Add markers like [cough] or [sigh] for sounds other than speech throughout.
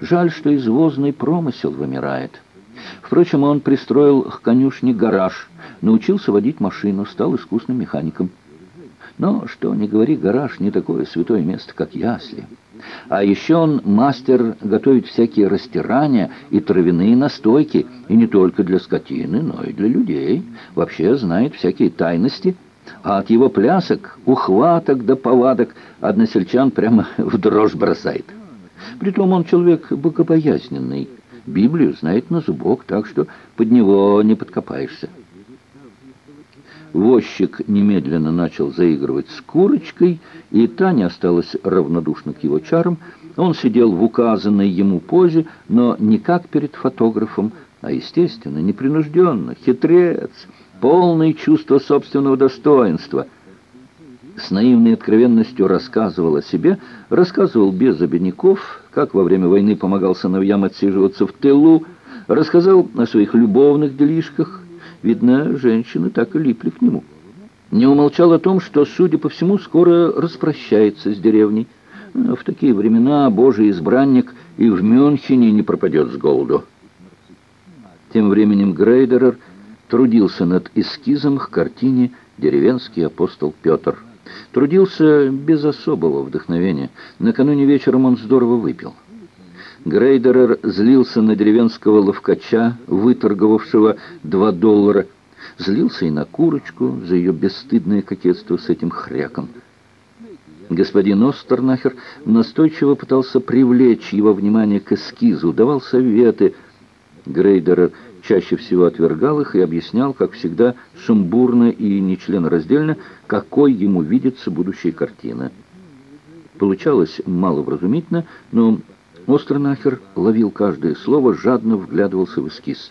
Жаль, что извозный промысел вымирает. Впрочем, он пристроил к конюшне гараж, научился водить машину, стал искусным механиком. Но, что не говори, гараж не такое святое место, как ясли. А еще он мастер готовить всякие растирания и травяные настойки, и не только для скотины, но и для людей. Вообще знает всякие тайности, а от его плясок, ухваток да повадок односельчан прямо [laughs] в дрожь бросает. Притом он человек богобоязненный, Библию знает на зубок, так что под него не подкопаешься. Возчик немедленно начал заигрывать с курочкой, и Таня осталась равнодушна к его чарам. Он сидел в указанной ему позе, но не как перед фотографом, а, естественно, непринужденно, хитрец, полный чувства собственного достоинства. С наивной откровенностью рассказывал о себе, рассказывал без обиняков, как во время войны помогал сыновьям отсиживаться в тылу, рассказал о своих любовных делишках, Видно, женщины так и липли к нему. Не умолчал о том, что, судя по всему, скоро распрощается с деревней. В такие времена божий избранник и в Мюнхене не пропадет с голоду. Тем временем Грейдерер трудился над эскизом к картине «Деревенский апостол Петр». Трудился без особого вдохновения. Накануне вечером он здорово выпил. Грейдерер злился на деревенского ловкача, выторговавшего два доллара. Злился и на курочку за ее бесстыдное кокетство с этим хряком. Господин Остернахер настойчиво пытался привлечь его внимание к эскизу, давал советы. Грейдерер чаще всего отвергал их и объяснял, как всегда, сумбурно и нечленораздельно, какой ему видится будущая картина. Получалось маловразумительно, но Остернахер ловил каждое слово, жадно вглядывался в эскиз.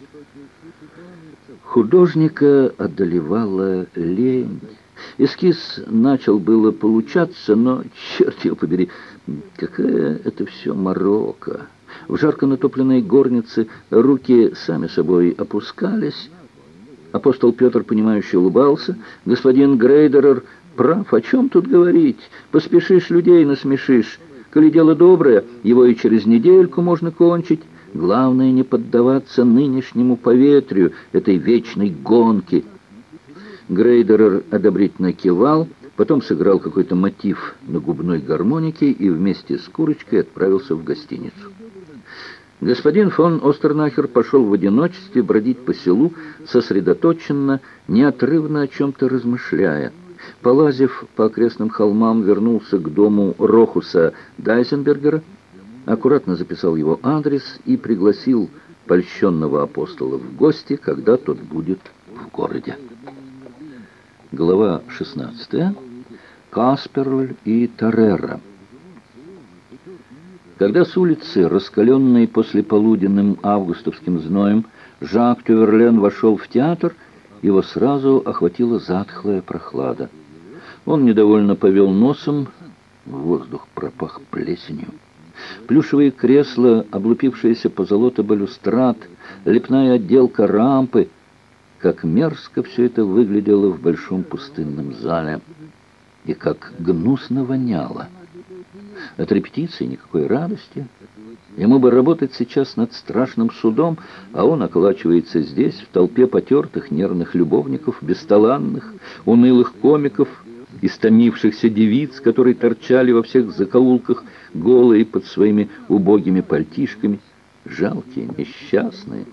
Художника одолевала лень. Эскиз начал было получаться, но, черт его побери, какая это все морока. В жарко натопленной горнице руки сами собой опускались. Апостол Петр, понимающе улыбался. Господин Грейдерер прав, о чем тут говорить? Поспешишь, людей насмешишь. Коли дело доброе, его и через недельку можно кончить. Главное не поддаваться нынешнему поветрию, этой вечной гонки. Грейдерер одобрительно кивал, потом сыграл какой-то мотив на губной гармонике и вместе с курочкой отправился в гостиницу. Господин фон Остернахер пошел в одиночестве бродить по селу, сосредоточенно, неотрывно о чем-то размышляя. Полазив по окрестным холмам, вернулся к дому Рохуса Дайзенбергера, аккуратно записал его адрес и пригласил польщенного апостола в гости, когда тот будет в городе. Глава 16. Касперль и Тарера. Когда с улицы, раскаленной послеполуденным августовским зноем, Жак Тюверлен вошел в театр, его сразу охватила затхлая прохлада. Он недовольно повел носом, воздух пропах плесенью. Плюшевые кресла, облупившиеся позолота балюстрат, лепная отделка рампы. Как мерзко все это выглядело в большом пустынном зале. И как гнусно воняло. От репетиции никакой радости. Ему бы работать сейчас над страшным судом, а он околачивается здесь, в толпе потертых нервных любовников, бесталанных, унылых комиков, истомившихся девиц, которые торчали во всех закоулках, голые под своими убогими пальтишками, жалкие, несчастные.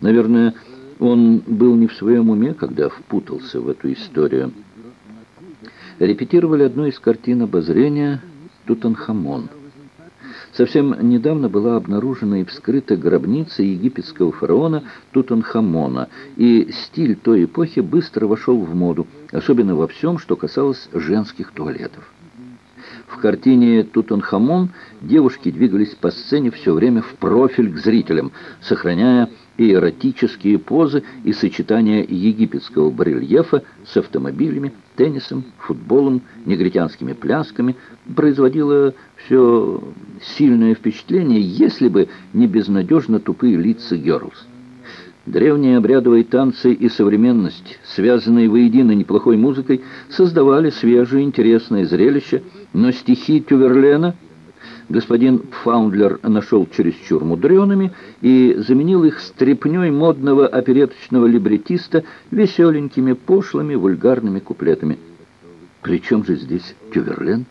Наверное, он был не в своем уме, когда впутался в эту историю. Репетировали одну из картин обозрения «Тутанхамон». Совсем недавно была обнаружена и вскрыта гробница египетского фараона Тутанхамона, и стиль той эпохи быстро вошел в моду, особенно во всем, что касалось женских туалетов. В картине «Тутанхамон» девушки двигались по сцене все время в профиль к зрителям, сохраняя и эротические позы и сочетания египетского барельефа с автомобилями, теннисом, футболом, негритянскими плясками производило все сильное впечатление, если бы не безнадежно тупые лица Герлс. Древние обрядовые танцы и современность, связанные воедино неплохой музыкой, создавали свежее интересное зрелище, но стихи Тюверлена господин Пфаундлер нашел чересчур мудреными и заменил их стряпней модного опереточного либретиста веселенькими, пошлыми, вульгарными куплетами. «При чем же здесь Тюверлен?»